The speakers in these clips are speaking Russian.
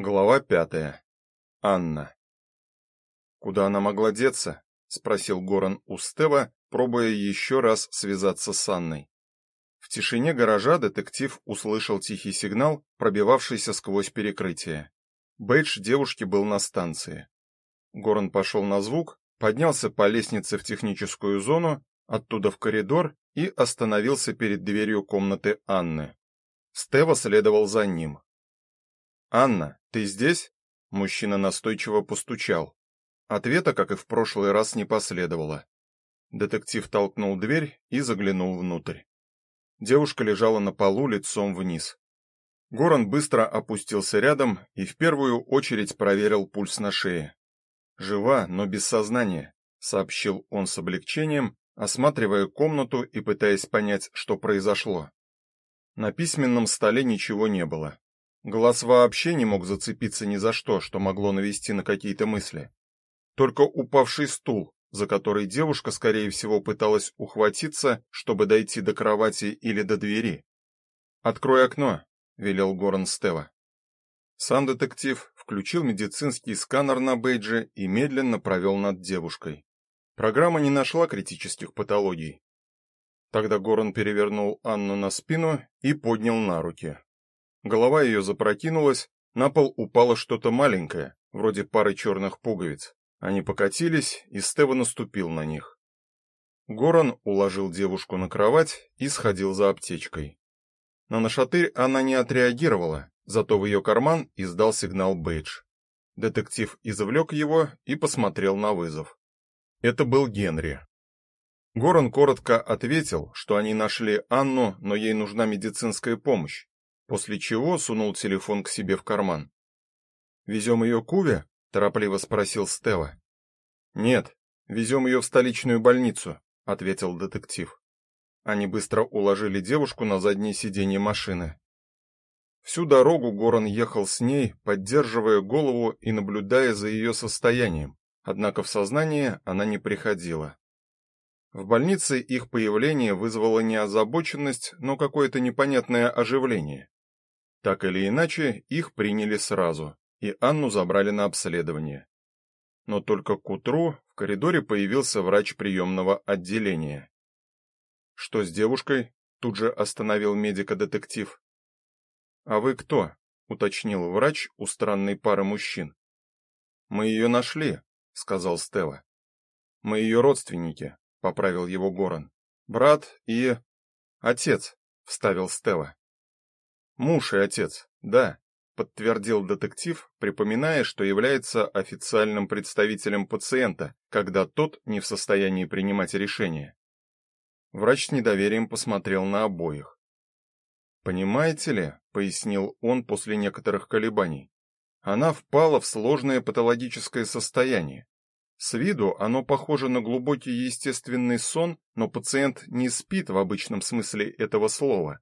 Глава пятая. Анна. Куда она могла деться? спросил Горан у Стева, пробуя еще раз связаться с Анной. В тишине гаража детектив услышал тихий сигнал, пробивавшийся сквозь перекрытие. Бейдж девушки был на станции. Горан пошел на звук, поднялся по лестнице в техническую зону, оттуда в коридор и остановился перед дверью комнаты Анны. Стева следовал за ним. Анна, ты здесь? Мужчина настойчиво постучал. Ответа, как и в прошлый раз, не последовало. Детектив толкнул дверь и заглянул внутрь. Девушка лежала на полу лицом вниз. Горан быстро опустился рядом и в первую очередь проверил пульс на шее. Жива, но без сознания, сообщил он с облегчением, осматривая комнату и пытаясь понять, что произошло. На письменном столе ничего не было. Глаз вообще не мог зацепиться ни за что, что могло навести на какие-то мысли. Только упавший стул, за который девушка, скорее всего, пыталась ухватиться, чтобы дойти до кровати или до двери. «Открой окно», — велел Горан Стева. Сам детектив включил медицинский сканер на бейдже и медленно провел над девушкой. Программа не нашла критических патологий. Тогда Горан перевернул Анну на спину и поднял на руки. Голова ее запрокинулась, на пол упало что-то маленькое, вроде пары черных пуговиц. Они покатились, и Стева наступил на них. Горан уложил девушку на кровать и сходил за аптечкой. На нашатырь она не отреагировала, зато в ее карман издал сигнал бейдж. Детектив извлек его и посмотрел на вызов. Это был Генри. Горан коротко ответил, что они нашли Анну, но ей нужна медицинская помощь, после чего сунул телефон к себе в карман. «Везем ее к Уве?» — торопливо спросил Стева. «Нет, везем ее в столичную больницу», — ответил детектив. Они быстро уложили девушку на заднее сиденье машины. Всю дорогу Горан ехал с ней, поддерживая голову и наблюдая за ее состоянием, однако в сознание она не приходила. В больнице их появление вызвало не озабоченность, но какое-то непонятное оживление. Так или иначе, их приняли сразу, и Анну забрали на обследование. Но только к утру в коридоре появился врач приемного отделения. Что с девушкой? Тут же остановил медика-детектив. А вы кто? уточнил врач у странной пары мужчин. Мы ее нашли, сказал Стелла. Мы ее родственники, поправил его Горан. Брат и отец, вставил Стелла. Муж и отец, да, подтвердил детектив, припоминая, что является официальным представителем пациента, когда тот не в состоянии принимать решения. Врач с недоверием посмотрел на обоих. Понимаете ли, пояснил он после некоторых колебаний. Она впала в сложное патологическое состояние. С виду оно похоже на глубокий естественный сон, но пациент не спит в обычном смысле этого слова.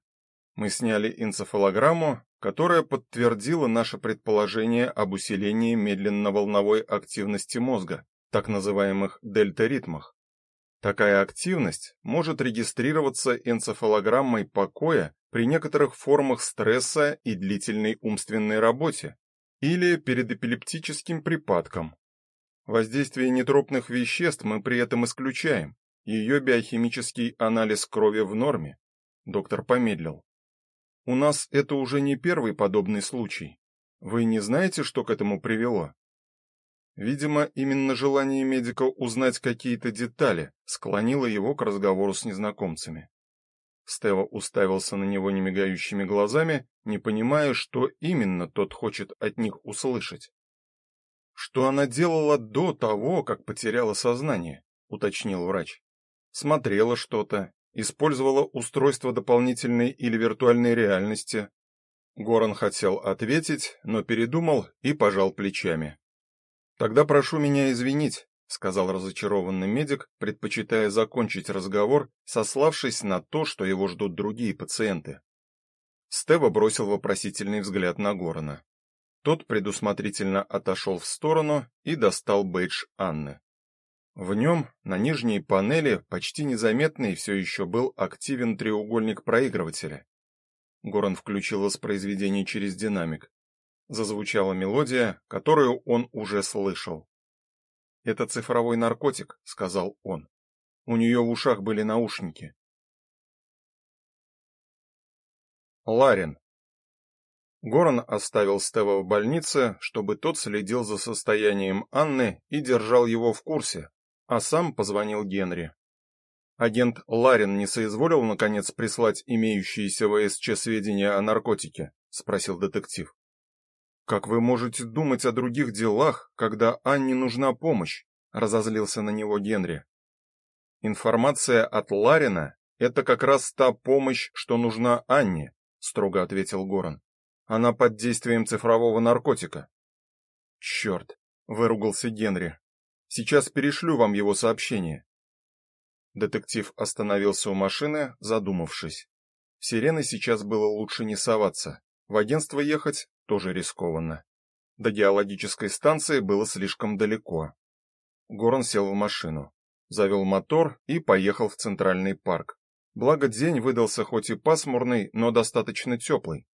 Мы сняли энцефалограмму, которая подтвердила наше предположение об усилении медленно-волновой активности мозга, так называемых дельта-ритмах. Такая активность может регистрироваться энцефалограммой покоя при некоторых формах стресса и длительной умственной работе или перед эпилептическим припадком. Воздействие нетропных веществ мы при этом исключаем. Ее биохимический анализ крови в норме. Доктор помедлил. У нас это уже не первый подобный случай. Вы не знаете, что к этому привело? Видимо, именно желание медика узнать какие-то детали склонило его к разговору с незнакомцами. Стева уставился на него немигающими глазами, не понимая, что именно тот хочет от них услышать. Что она делала до того, как потеряла сознание, уточнил врач. Смотрела что-то использовала устройство дополнительной или виртуальной реальности. Горан хотел ответить, но передумал и пожал плечами. Тогда прошу меня извинить, сказал разочарованный медик, предпочитая закончить разговор, сославшись на то, что его ждут другие пациенты. Стева бросил вопросительный взгляд на Горана. Тот предусмотрительно отошел в сторону и достал бейдж Анны. В нем на нижней панели, почти незаметный, все еще был активен треугольник проигрывателя. Горан включил воспроизведение через динамик. Зазвучала мелодия, которую он уже слышал. «Это цифровой наркотик», — сказал он. У нее в ушах были наушники. Ларин. Горан оставил Стева в больнице, чтобы тот следил за состоянием Анны и держал его в курсе, а сам позвонил Генри. Агент Ларин не соизволил наконец прислать имеющиеся в СЧ сведения о наркотике, спросил детектив. Как вы можете думать о других делах, когда Анне нужна помощь? разозлился на него Генри. Информация от Ларина это как раз та помощь, что нужна Анне, строго ответил Горан. Она под действием цифрового наркотика. «Черт!» — выругался Генри. Сейчас перешлю вам его сообщение. Детектив остановился у машины, задумавшись. В Сирены сейчас было лучше не соваться. В агентство ехать тоже рискованно. До геологической станции было слишком далеко. Горан сел в машину, завел мотор и поехал в Центральный парк. Благо день выдался хоть и пасмурный, но достаточно теплый.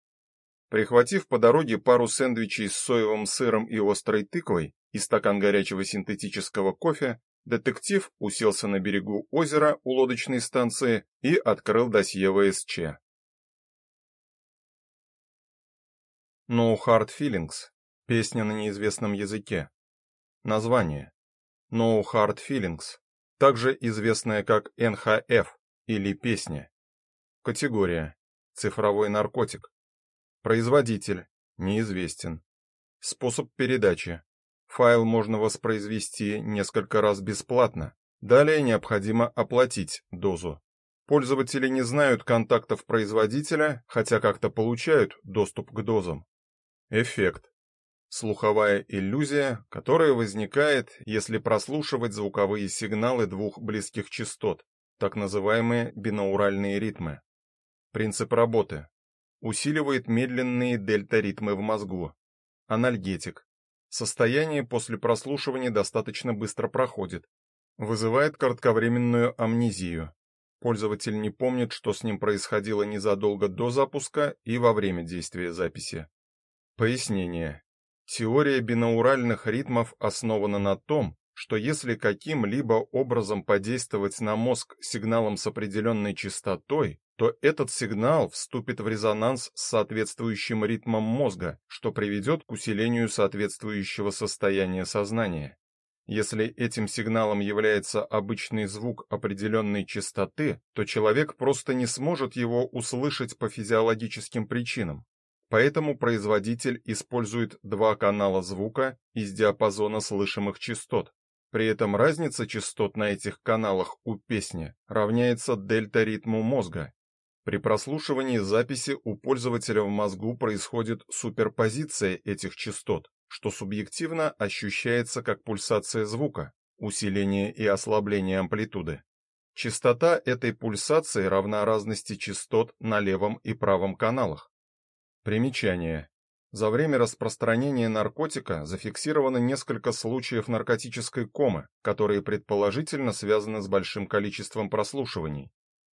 Прихватив по дороге пару сэндвичей с соевым сыром и острой тыквой и стакан горячего синтетического кофе, детектив уселся на берегу озера у лодочной станции и открыл досье ВСЧ. No Hard Feelings. Песня на неизвестном языке. Название. No Hard Feelings, также известная как НХФ или песня. Категория. Цифровой наркотик. Производитель неизвестен. Способ передачи. Файл можно воспроизвести несколько раз бесплатно. Далее необходимо оплатить дозу. Пользователи не знают контактов производителя, хотя как-то получают доступ к дозам. Эффект. Слуховая иллюзия, которая возникает, если прослушивать звуковые сигналы двух близких частот, так называемые бинауральные ритмы. Принцип работы усиливает медленные дельта-ритмы в мозгу. Анальгетик. Состояние после прослушивания достаточно быстро проходит. Вызывает кратковременную амнезию. Пользователь не помнит, что с ним происходило незадолго до запуска и во время действия записи. Пояснение. Теория бинауральных ритмов основана на том, что если каким-либо образом подействовать на мозг сигналом с определенной частотой, то этот сигнал вступит в резонанс с соответствующим ритмом мозга, что приведет к усилению соответствующего состояния сознания. Если этим сигналом является обычный звук определенной частоты, то человек просто не сможет его услышать по физиологическим причинам. Поэтому производитель использует два канала звука из диапазона слышимых частот, при этом разница частот на этих каналах у песни равняется дельта-ритму мозга. При прослушивании записи у пользователя в мозгу происходит суперпозиция этих частот, что субъективно ощущается как пульсация звука, усиление и ослабление амплитуды. Частота этой пульсации равна разности частот на левом и правом каналах. Примечание. За время распространения наркотика зафиксировано несколько случаев наркотической комы, которые предположительно связаны с большим количеством прослушиваний.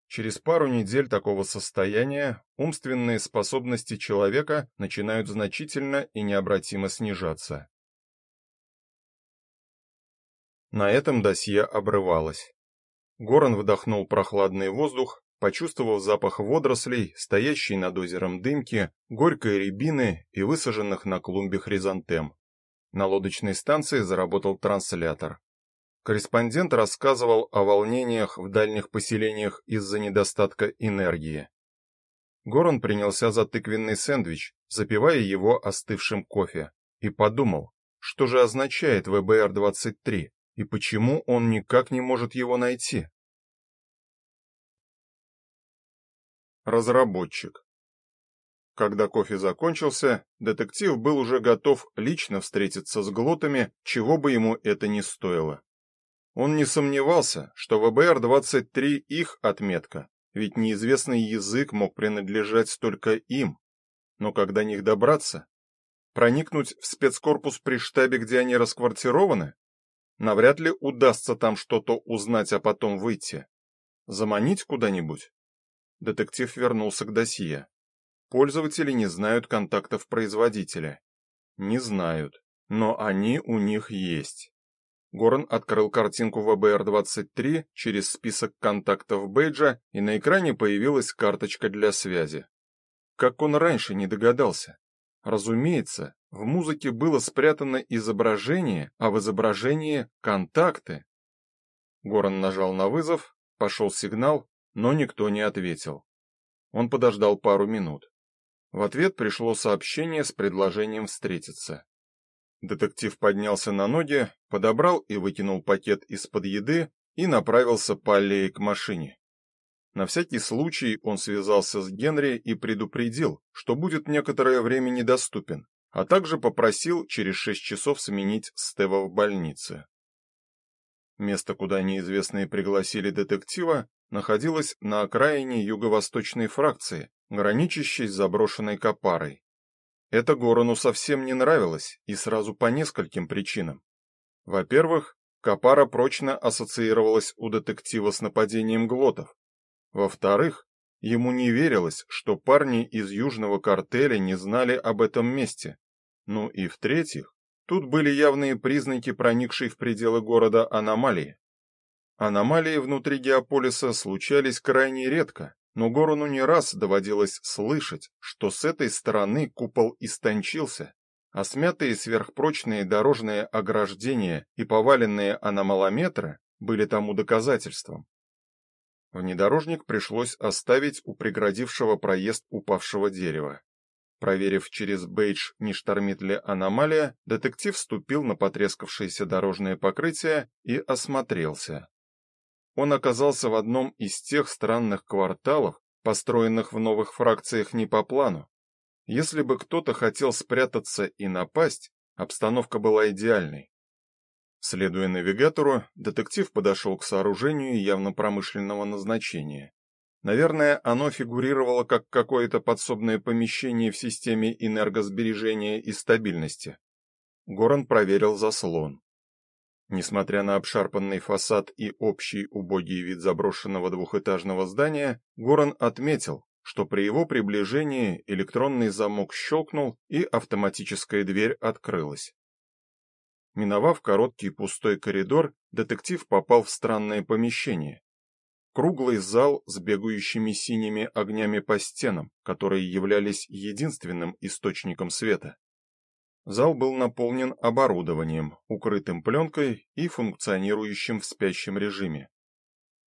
Через пару недель такого состояния умственные способности человека начинают значительно и необратимо снижаться. На этом досье обрывалось. Горан вдохнул прохладный воздух почувствовав запах водорослей, стоящей над озером дымки, горькой рябины и высаженных на клумбе хризантем. На лодочной станции заработал транслятор. Корреспондент рассказывал о волнениях в дальних поселениях из-за недостатка энергии. Горан принялся за тыквенный сэндвич, запивая его остывшим кофе, и подумал, что же означает ВБР-23 и почему он никак не может его найти. Разработчик. Когда кофе закончился, детектив был уже готов лично встретиться с глотами, чего бы ему это ни стоило. Он не сомневался, что ВБР-23 их отметка, ведь неизвестный язык мог принадлежать только им. Но как до них добраться? Проникнуть в спецкорпус при штабе, где они расквартированы? Навряд ли удастся там что-то узнать, а потом выйти. Заманить куда-нибудь? Детектив вернулся к досье. Пользователи не знают контактов производителя. Не знают, но они у них есть. Горн открыл картинку ВБР-23 через список контактов бейджа, и на экране появилась карточка для связи. Как он раньше не догадался? Разумеется, в музыке было спрятано изображение, а в изображении — контакты. Горан нажал на вызов, пошел сигнал, но никто не ответил. Он подождал пару минут. В ответ пришло сообщение с предложением встретиться. Детектив поднялся на ноги, подобрал и выкинул пакет из-под еды и направился по аллее к машине. На всякий случай он связался с Генри и предупредил, что будет некоторое время недоступен, а также попросил через шесть часов сменить Стева в больнице. Место, куда неизвестные пригласили детектива, находилось на окраине юго-восточной фракции, граничащей с заброшенной Капарой. Это Горону совсем не нравилось, и сразу по нескольким причинам. Во-первых, Капара прочно ассоциировалась у детектива с нападением глотов. Во-вторых, ему не верилось, что парни из южного картеля не знали об этом месте. Ну и в-третьих, тут были явные признаки проникшей в пределы города аномалии. Аномалии внутри геополиса случались крайне редко, но Горону не раз доводилось слышать, что с этой стороны купол истончился, а смятые сверхпрочные дорожные ограждения и поваленные аномалометры были тому доказательством. Внедорожник пришлось оставить у преградившего проезд упавшего дерева. Проверив через бейдж, не штормит ли аномалия, детектив вступил на потрескавшееся дорожное покрытие и осмотрелся. Он оказался в одном из тех странных кварталов, построенных в новых фракциях не по плану. Если бы кто-то хотел спрятаться и напасть, обстановка была идеальной. Следуя навигатору, детектив подошел к сооружению явно промышленного назначения. Наверное, оно фигурировало как какое-то подсобное помещение в системе энергосбережения и стабильности. Горан проверил заслон. Несмотря на обшарпанный фасад и общий убогий вид заброшенного двухэтажного здания, Горан отметил, что при его приближении электронный замок щелкнул и автоматическая дверь открылась. Миновав короткий пустой коридор, детектив попал в странное помещение. Круглый зал с бегающими синими огнями по стенам, которые являлись единственным источником света. Зал был наполнен оборудованием, укрытым пленкой и функционирующим в спящем режиме.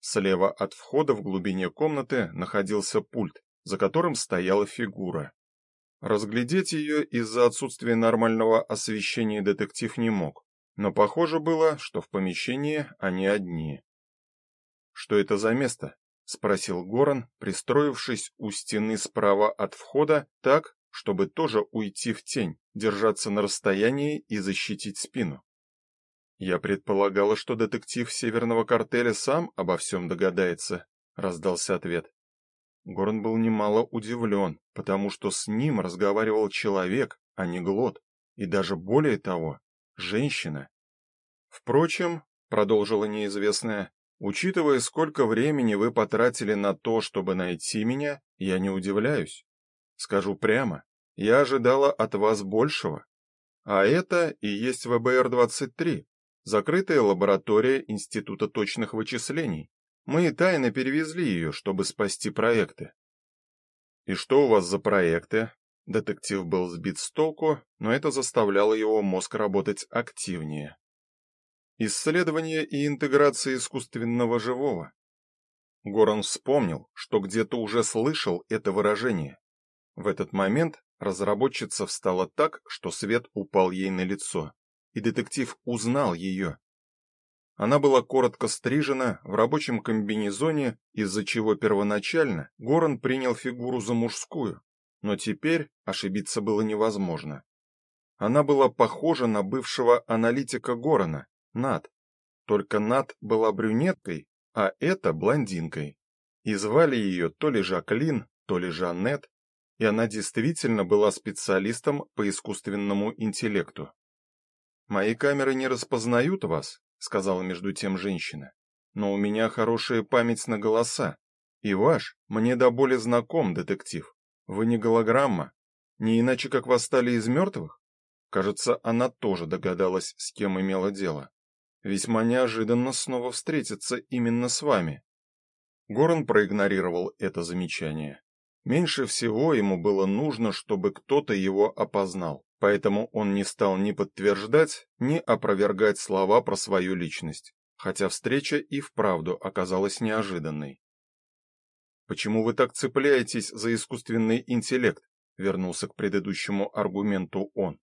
Слева от входа в глубине комнаты находился пульт, за которым стояла фигура. Разглядеть ее из-за отсутствия нормального освещения детектив не мог, но похоже было, что в помещении они одни. Что это за место? спросил Горан, пристроившись у стены справа от входа, так, чтобы тоже уйти в тень, держаться на расстоянии и защитить спину. Я предполагала, что детектив северного картеля сам обо всем догадается, раздался ответ. Горн был немало удивлен, потому что с ним разговаривал человек, а не глот, и даже более того, женщина. Впрочем, продолжила неизвестная, учитывая, сколько времени вы потратили на то, чтобы найти меня, я не удивляюсь. Скажу прямо, я ожидала от вас большего. А это и есть ВБР-23, закрытая лаборатория Института точных вычислений. Мы тайно перевезли ее, чтобы спасти проекты. И что у вас за проекты? Детектив был сбит с толку, но это заставляло его мозг работать активнее. Исследование и интеграция искусственного живого. Горан вспомнил, что где-то уже слышал это выражение. В этот момент разработчица встала так, что свет упал ей на лицо, и детектив узнал ее. Она была коротко стрижена в рабочем комбинезоне, из-за чего первоначально Горан принял фигуру за мужскую, но теперь ошибиться было невозможно. Она была похожа на бывшего аналитика Горана, Над. Только Над была брюнеткой, а эта блондинкой. И звали ее то ли Жаклин, то ли Жанет, и она действительно была специалистом по искусственному интеллекту. Мои камеры не распознают вас, сказала между тем женщина. Но у меня хорошая память на голоса. И ваш мне до боли знаком, детектив. Вы не голограмма, не иначе как восстали из мертвых?» Кажется, она тоже догадалась, с кем имела дело. Весьма неожиданно снова встретиться именно с вами. Горан проигнорировал это замечание. Меньше всего ему было нужно, чтобы кто-то его опознал, поэтому он не стал ни подтверждать, ни опровергать слова про свою личность, хотя встреча и вправду оказалась неожиданной. Почему вы так цепляетесь за искусственный интеллект? вернулся к предыдущему аргументу он.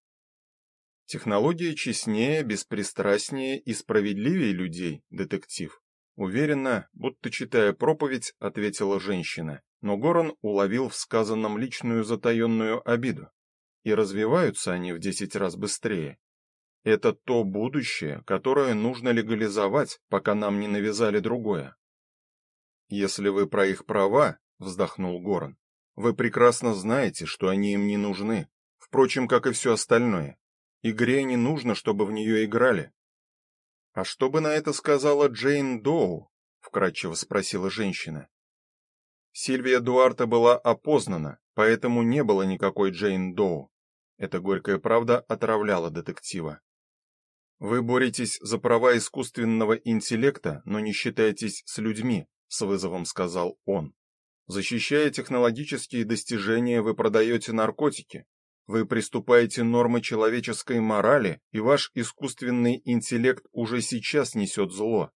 Технология честнее, беспристрастнее и справедливее людей, детектив. Уверенно, будто читая проповедь, ответила женщина, но Горан уловил в сказанном личную затаенную обиду. И развиваются они в десять раз быстрее. Это то будущее, которое нужно легализовать, пока нам не навязали другое. Если вы про их права, вздохнул Горан, вы прекрасно знаете, что они им не нужны, впрочем, как и все остальное. Игре не нужно, чтобы в нее играли. А что бы на это сказала Джейн Доу? вкратчиво спросила женщина. Сильвия Дуарта была опознана, поэтому не было никакой Джейн Доу. Эта горькая правда отравляла детектива. Вы боретесь за права искусственного интеллекта, но не считаетесь с людьми, с вызовом сказал он. Защищая технологические достижения, вы продаете наркотики. Вы приступаете нормы человеческой морали, и ваш искусственный интеллект уже сейчас несет зло.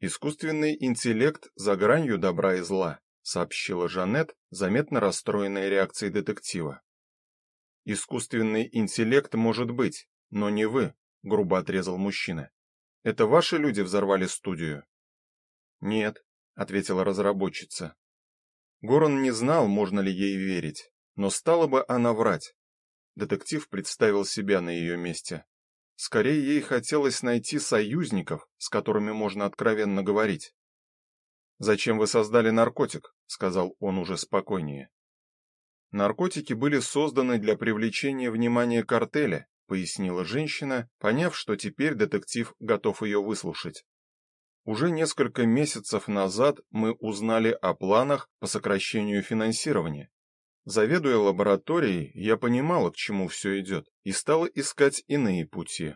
Искусственный интеллект за гранью добра и зла, сообщила Жанет, заметно расстроенная реакцией детектива. Искусственный интеллект может быть, но не вы, грубо отрезал мужчина. Это ваши люди взорвали студию? Нет, ответила разработчица. Горан не знал, можно ли ей верить, но стала бы она врать. Детектив представил себя на ее месте. Скорее ей хотелось найти союзников, с которыми можно откровенно говорить. Зачем вы создали наркотик, сказал он уже спокойнее. Наркотики были созданы для привлечения внимания картеля, пояснила женщина, поняв, что теперь детектив готов ее выслушать. Уже несколько месяцев назад мы узнали о планах по сокращению финансирования. Заведуя лабораторией, я понимала, к чему все идет, и стала искать иные пути.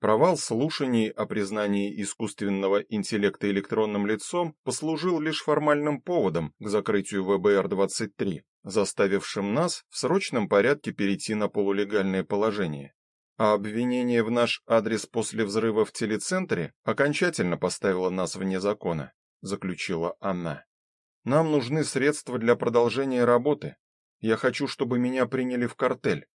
Провал слушаний о признании искусственного интеллекта электронным лицом послужил лишь формальным поводом к закрытию ВБР-23, заставившим нас в срочном порядке перейти на полулегальное положение. А обвинение в наш адрес после взрыва в телецентре окончательно поставило нас вне закона, заключила она. Нам нужны средства для продолжения работы, я хочу, чтобы меня приняли в картель.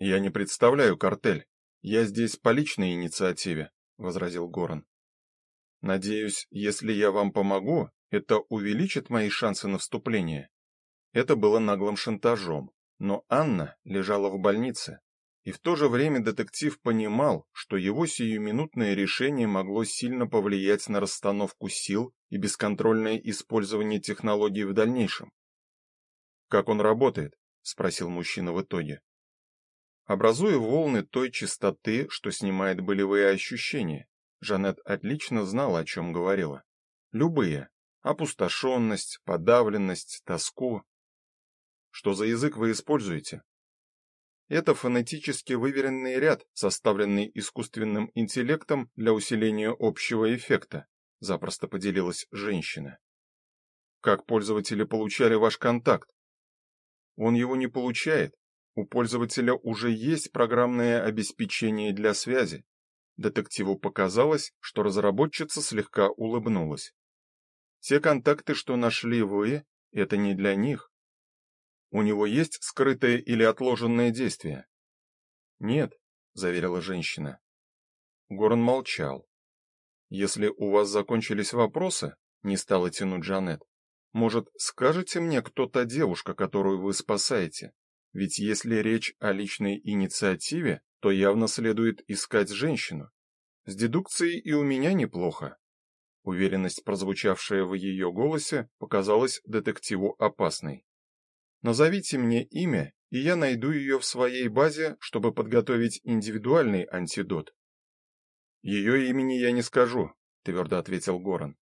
Я не представляю картель. Я здесь по личной инициативе, возразил Горан. Надеюсь, если я вам помогу, это увеличит мои шансы на вступление. Это было наглым шантажом, но Анна лежала в больнице, и в то же время детектив понимал, что его сиюминутное решение могло сильно повлиять на расстановку сил и бесконтрольное использование технологий в дальнейшем. Как он работает? спросил мужчина в итоге. Образуя волны той частоты, что снимает болевые ощущения. Жанет отлично знала, о чем говорила. Любые: опустошенность, подавленность, тоску. Что за язык вы используете? Это фонетически выверенный ряд, составленный искусственным интеллектом для усиления общего эффекта, запросто поделилась женщина. Как пользователи получали ваш контакт? Он его не получает. У пользователя уже есть программное обеспечение для связи. Детективу показалось, что разработчица слегка улыбнулась. Те контакты, что нашли вы, это не для них. У него есть скрытое или отложенное действие? Нет, заверила женщина. Горн молчал. Если у вас закончились вопросы, не стала тянуть Жанет. Может, скажете мне, кто та девушка, которую вы спасаете? Ведь если речь о личной инициативе, то явно следует искать женщину. С дедукцией и у меня неплохо. Уверенность, прозвучавшая в ее голосе, показалась детективу опасной. Назовите мне имя, и я найду ее в своей базе, чтобы подготовить индивидуальный антидот. Ее имени я не скажу, твердо ответил Горан.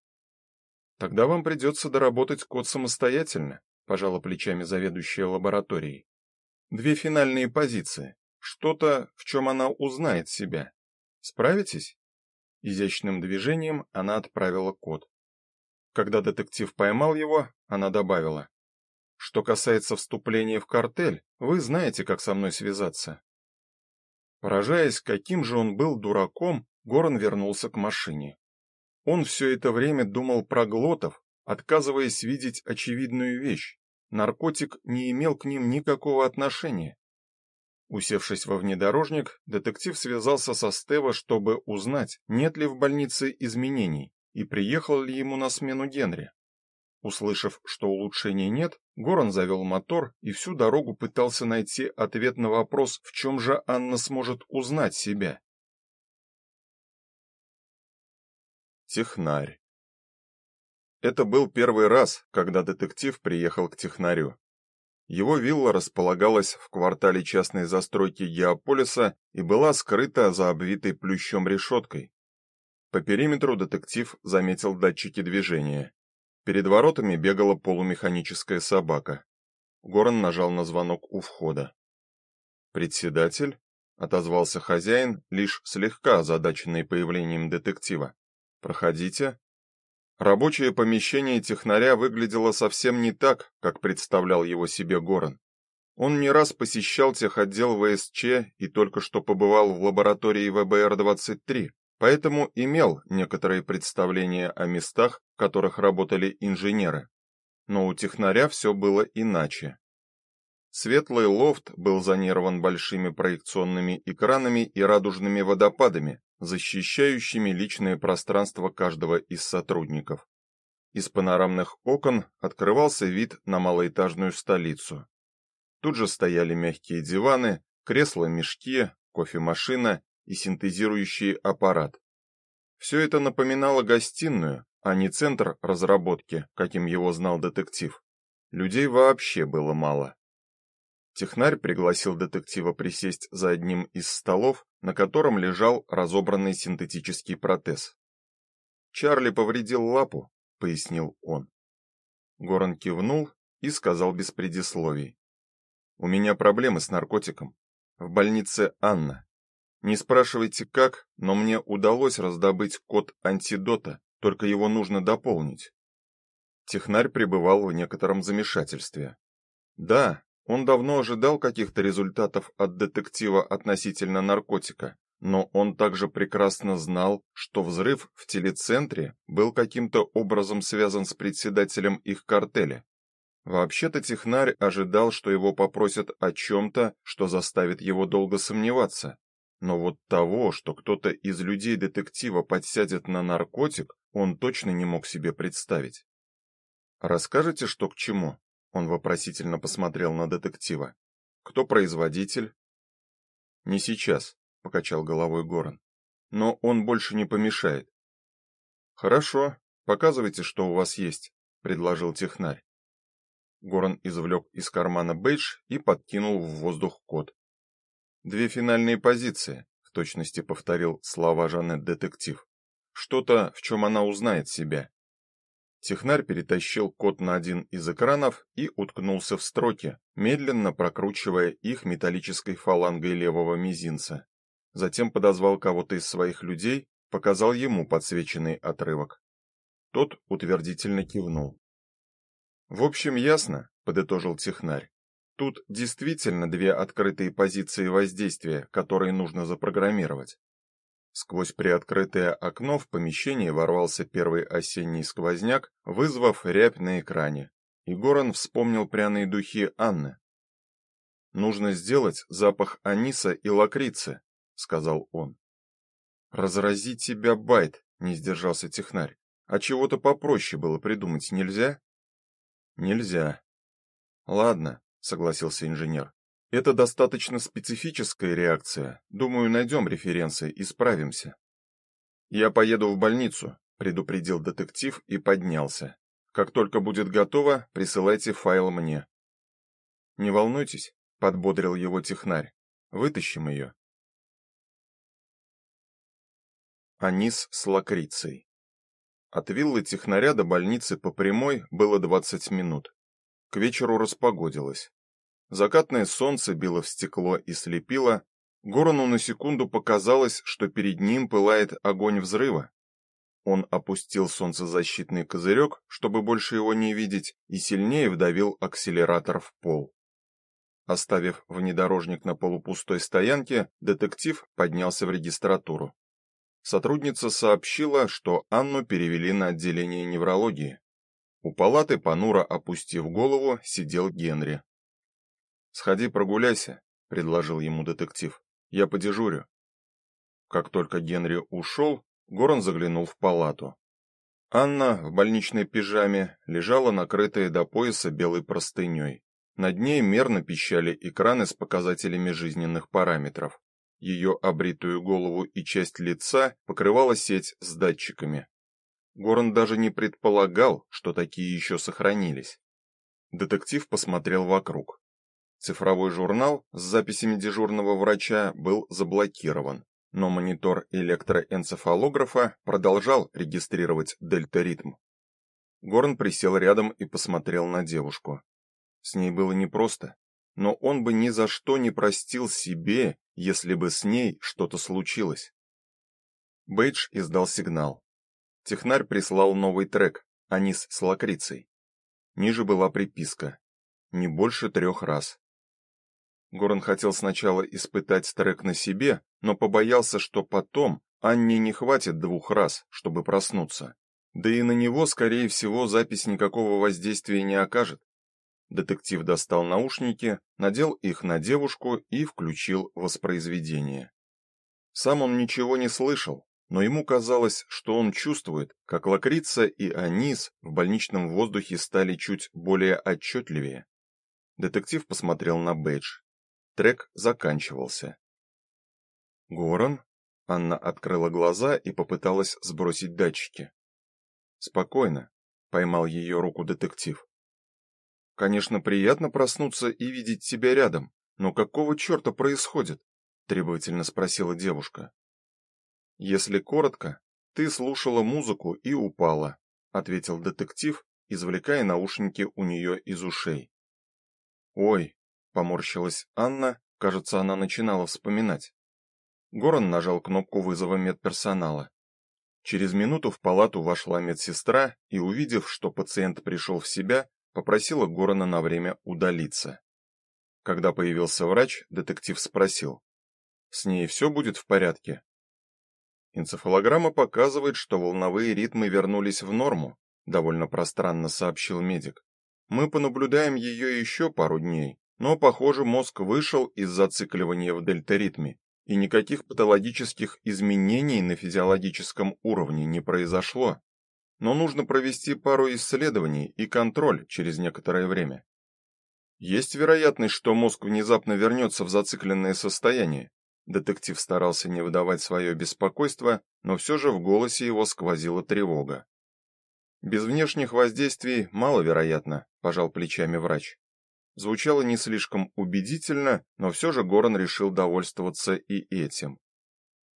Тогда вам придется доработать код самостоятельно, пожала плечами заведующая лабораторией. Две финальные позиции: Что-то, в чем она узнает себя. Справитесь? Изящным движением она отправила код. Когда детектив поймал его, она добавила: "Что касается вступления в картель, вы знаете, как со мной связаться". Поражаясь, каким же он был дураком, Горан вернулся к машине. Он все это время думал про глотов, отказываясь видеть очевидную вещь. Наркотик не имел к ним никакого отношения. Усевшись во внедорожник, детектив связался со Стево, чтобы узнать, нет ли в больнице изменений и приехал ли ему на смену Генри. Услышав, что улучшений нет, Горан завел мотор и всю дорогу пытался найти ответ на вопрос, в чем же Анна сможет узнать себя. Технарь. Это был первый раз, когда детектив приехал к технарю. Его вилла располагалась в квартале частной застройки Геополиса и была скрыта за обвитой плющом решеткой. По периметру детектив заметил датчики движения. Перед воротами бегала полумеханическая собака. Горан нажал на звонок у входа. "Председатель?" отозвался хозяин, лишь слегка озадаченный появлением детектива. "Проходите". Рабочее помещение технаря выглядело совсем не так, как представлял его себе Горан. Он не раз посещал техотдел ВСЧ и только что побывал в лаборатории ВБР-23, поэтому имел некоторые представления о местах, в которых работали инженеры. Но у технаря все было иначе. Светлый лофт был зонирован большими проекционными экранами и радужными водопадами, защищающими личное пространство каждого из сотрудников. Из панорамных окон открывался вид на малоэтажную столицу. Тут же стояли мягкие диваны, кресла-мешки, кофемашина и синтезирующий аппарат. Все это напоминало гостиную, а не центр разработки, каким его знал детектив. Людей вообще было мало. Технарь пригласил детектива присесть за одним из столов, на котором лежал разобранный синтетический протез. Чарли повредил лапу, пояснил он. Горан кивнул и сказал без предисловий: У меня проблемы с наркотиком. В больнице Анна. Не спрашивайте как, но мне удалось раздобыть код антидота, только его нужно дополнить. Технарь пребывал в некотором замешательстве. Да, он давно ожидал каких-то результатов от детектива относительно наркотика, но он также прекрасно знал, что взрыв в телецентре был каким-то образом связан с председателем их картеля. Вообще-то технарь ожидал, что его попросят о чем то что заставит его долго сомневаться. Но вот того, что кто-то из людей детектива подсядет на наркотик, он точно не мог себе представить. Расскажете, что к чему? Он вопросительно посмотрел на детектива. Кто производитель? Не сейчас, покачал головой Горан. Но он больше не помешает. Хорошо, показывайте, что у вас есть, предложил технарь. Горан извлек из кармана бейдж и подкинул в воздух код. Две финальные позиции, в точности повторил слова Жанет детектив. Что-то, в чем она узнает себя. Технарь перетащил код на один из экранов и уткнулся в строки, медленно прокручивая их металлической фалангой левого мизинца. Затем подозвал кого-то из своих людей, показал ему подсвеченный отрывок. Тот утвердительно кивнул. В общем, ясно, подытожил технарь. Тут действительно две открытые позиции воздействия, которые нужно запрограммировать. Сквозь приоткрытое окно в помещение ворвался первый осенний сквозняк, вызвав рябь на экране. И вспомнил пряные духи Анны. Нужно сделать запах аниса и лакрицы, сказал он. Разрази тебя, байт, не сдержался технарь. А чего-то попроще было придумать нельзя? Нельзя. Ладно, согласился инженер. Это достаточно специфическая реакция. Думаю, найдем референсы и справимся. Я поеду в больницу, предупредил детектив и поднялся. Как только будет готово, присылайте файл мне. Не волнуйтесь, подбодрил его технарь. Вытащим ее. Анис с лакрицей. От виллы технаря до больницы по прямой было 20 минут. К вечеру распогодилось. Закатное солнце било в стекло и слепило, Горону на секунду показалось, что перед ним пылает огонь взрыва. Он опустил солнцезащитный козырек, чтобы больше его не видеть, и сильнее вдавил акселератор в пол. Оставив внедорожник на полупустой стоянке, детектив поднялся в регистратуру. Сотрудница сообщила, что Анну перевели на отделение неврологии. У палаты, понуро опустив голову, сидел Генри. «Сходи прогуляйся», — предложил ему детектив. «Я подежурю». Как только Генри ушел, Горан заглянул в палату. Анна в больничной пижаме лежала накрытая до пояса белой простыней. Над ней мерно пищали экраны с показателями жизненных параметров. Ее обритую голову и часть лица покрывала сеть с датчиками. Горан даже не предполагал, что такие еще сохранились. Детектив посмотрел вокруг. Цифровой журнал с записями дежурного врача был заблокирован, но монитор электроэнцефалографа продолжал регистрировать дельта-ритм. Горн присел рядом и посмотрел на девушку. С ней было непросто, но он бы ни за что не простил себе, если бы с ней что-то случилось. Бейдж издал сигнал. Технарь прислал новый трек «Анис с лакрицей». Ниже была приписка «Не больше трех раз». Горан хотел сначала испытать трек на себе, но побоялся, что потом Анне не хватит двух раз, чтобы проснуться. Да и на него, скорее всего, запись никакого воздействия не окажет. Детектив достал наушники, надел их на девушку и включил воспроизведение. Сам он ничего не слышал, но ему казалось, что он чувствует, как лакрица и анис в больничном воздухе стали чуть более отчетливее. Детектив посмотрел на бейдж. Трек заканчивался. «Горан?» Анна открыла глаза и попыталась сбросить датчики. «Спокойно», — поймал ее руку детектив. Конечно, приятно проснуться и видеть тебя рядом, но какого черта происходит? требовательно спросила девушка. Если коротко, ты слушала музыку и упала, ответил детектив, извлекая наушники у нее из ушей. Ой, поморщилась Анна, кажется, она начинала вспоминать. Горан нажал кнопку вызова медперсонала. Через минуту в палату вошла медсестра и, увидев, что пациент пришел в себя, попросила Горана на время удалиться. Когда появился врач, детектив спросил: "С ней все будет в порядке?" Энцефалограмма показывает, что волновые ритмы вернулись в норму, довольно пространно сообщил медик. Мы понаблюдаем ее еще пару дней, но, похоже, мозг вышел из зацикливания в дельта-ритме, и никаких патологических изменений на физиологическом уровне не произошло но нужно провести пару исследований и контроль через некоторое время. Есть вероятность, что мозг внезапно вернется в зацикленное состояние. Детектив старался не выдавать свое беспокойство, но все же в голосе его сквозила тревога. Без внешних воздействий маловероятно, пожал плечами врач. Звучало не слишком убедительно, но все же Горан решил довольствоваться и этим.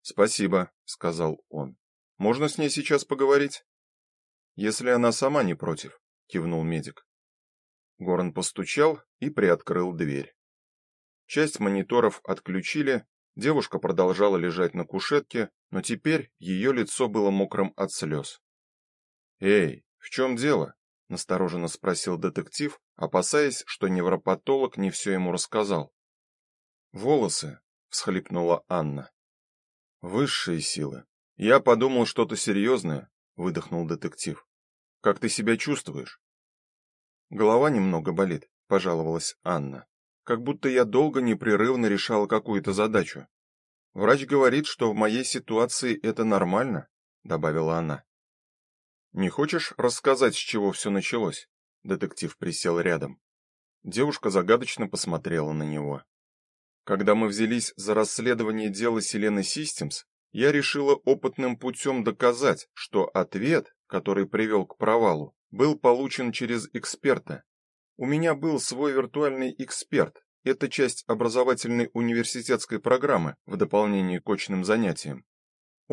"Спасибо", сказал он. "Можно с ней сейчас поговорить?" если она сама не против, кивнул медик. Горн постучал и приоткрыл дверь. Часть мониторов отключили, девушка продолжала лежать на кушетке, но теперь ее лицо было мокрым от слез. "Эй, в чем дело?" Настороженно спросил детектив, опасаясь, что невропатолог не все ему рассказал. "Волосы", всхлипнула Анна. "Высшие силы. Я подумал что-то серьезное, выдохнул детектив. Как ты себя чувствуешь? Голова немного болит, пожаловалась Анна. Как будто я долго непрерывно решала какую-то задачу. Врач говорит, что в моей ситуации это нормально, добавила она. Не хочешь рассказать, с чего все началось? Детектив присел рядом. Девушка загадочно посмотрела на него. Когда мы взялись за расследование дела Селены Системс, я решила опытным путем доказать, что ответ, который привел к провалу, был получен через эксперта. У меня был свой виртуальный эксперт. Это часть образовательной университетской программы в дополнение к очным занятиям.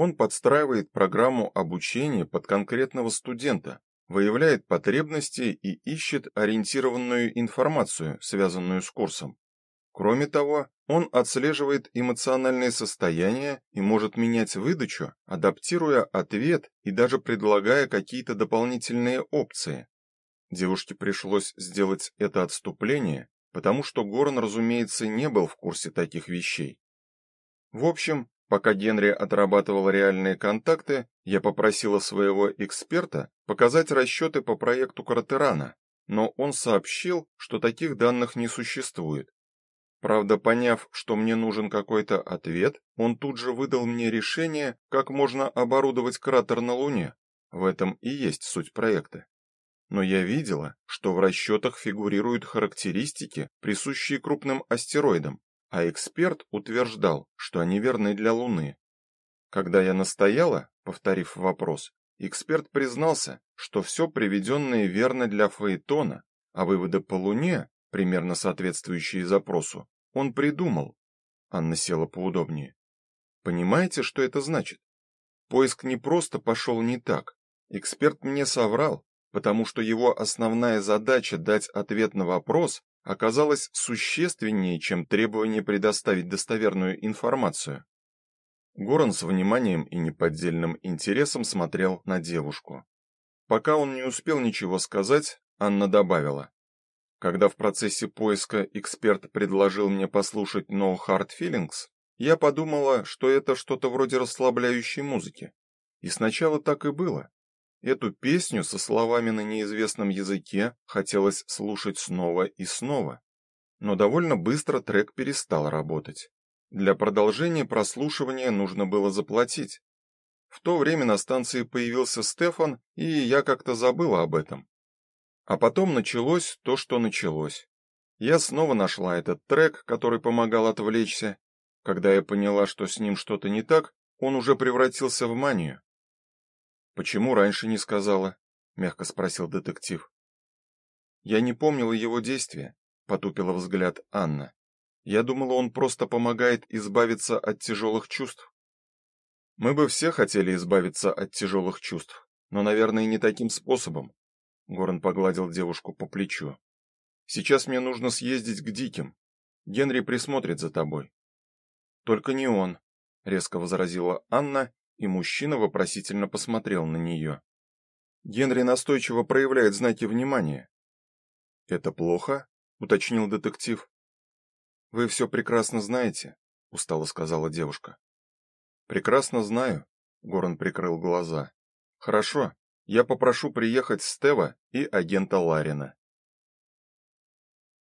Он подстраивает программу обучения под конкретного студента, выявляет потребности и ищет ориентированную информацию, связанную с курсом. Кроме того, он отслеживает эмоциональное состояние и может менять выдачу, адаптируя ответ и даже предлагая какие-то дополнительные опции. Девушке пришлось сделать это отступление, потому что Горн, разумеется, не был в курсе таких вещей. В общем, пока Генри отрабатывал реальные контакты, я попросила своего эксперта показать расчеты по проекту Кратерана, но он сообщил, что таких данных не существует. Правда, поняв, что мне нужен какой-то ответ, он тут же выдал мне решение, как можно оборудовать кратер на Луне. В этом и есть суть проекта но я видела, что в расчетах фигурируют характеристики, присущие крупным астероидам, а эксперт утверждал, что они верны для Луны. Когда я настояла, повторив вопрос, эксперт признался, что все приведенное верно для Фаэтона, а выводы по Луне, примерно соответствующие запросу, он придумал. Анна села поудобнее. Понимаете, что это значит? Поиск не просто пошел не так. Эксперт мне соврал, потому что его основная задача дать ответ на вопрос оказалась существеннее, чем требование предоставить достоверную информацию. Горан с вниманием и неподдельным интересом смотрел на девушку. Пока он не успел ничего сказать, Анна добавила: "Когда в процессе поиска эксперт предложил мне послушать No Hard Feelings, я подумала, что это что-то вроде расслабляющей музыки. И сначала так и было. Эту песню со словами на неизвестном языке хотелось слушать снова и снова. Но довольно быстро трек перестал работать. Для продолжения прослушивания нужно было заплатить. В то время на станции появился Стефан, и я как-то забыла об этом. А потом началось то, что началось. Я снова нашла этот трек, который помогал отвлечься. Когда я поняла, что с ним что-то не так, он уже превратился в манию. Почему раньше не сказала? мягко спросил детектив. Я не помнила его действия, потупила взгляд Анна. Я думала, он просто помогает избавиться от тяжелых чувств. Мы бы все хотели избавиться от тяжелых чувств, но, наверное, не таким способом. Горн погладил девушку по плечу. Сейчас мне нужно съездить к диким. Генри присмотрит за тобой. Только не он, резко возразила Анна и мужчина вопросительно посмотрел на нее. Генри настойчиво проявляет знаки внимания. Это плохо? уточнил детектив. Вы все прекрасно знаете, устало сказала девушка. Прекрасно знаю, Горан прикрыл глаза. Хорошо, я попрошу приехать Стева и агента Ларина.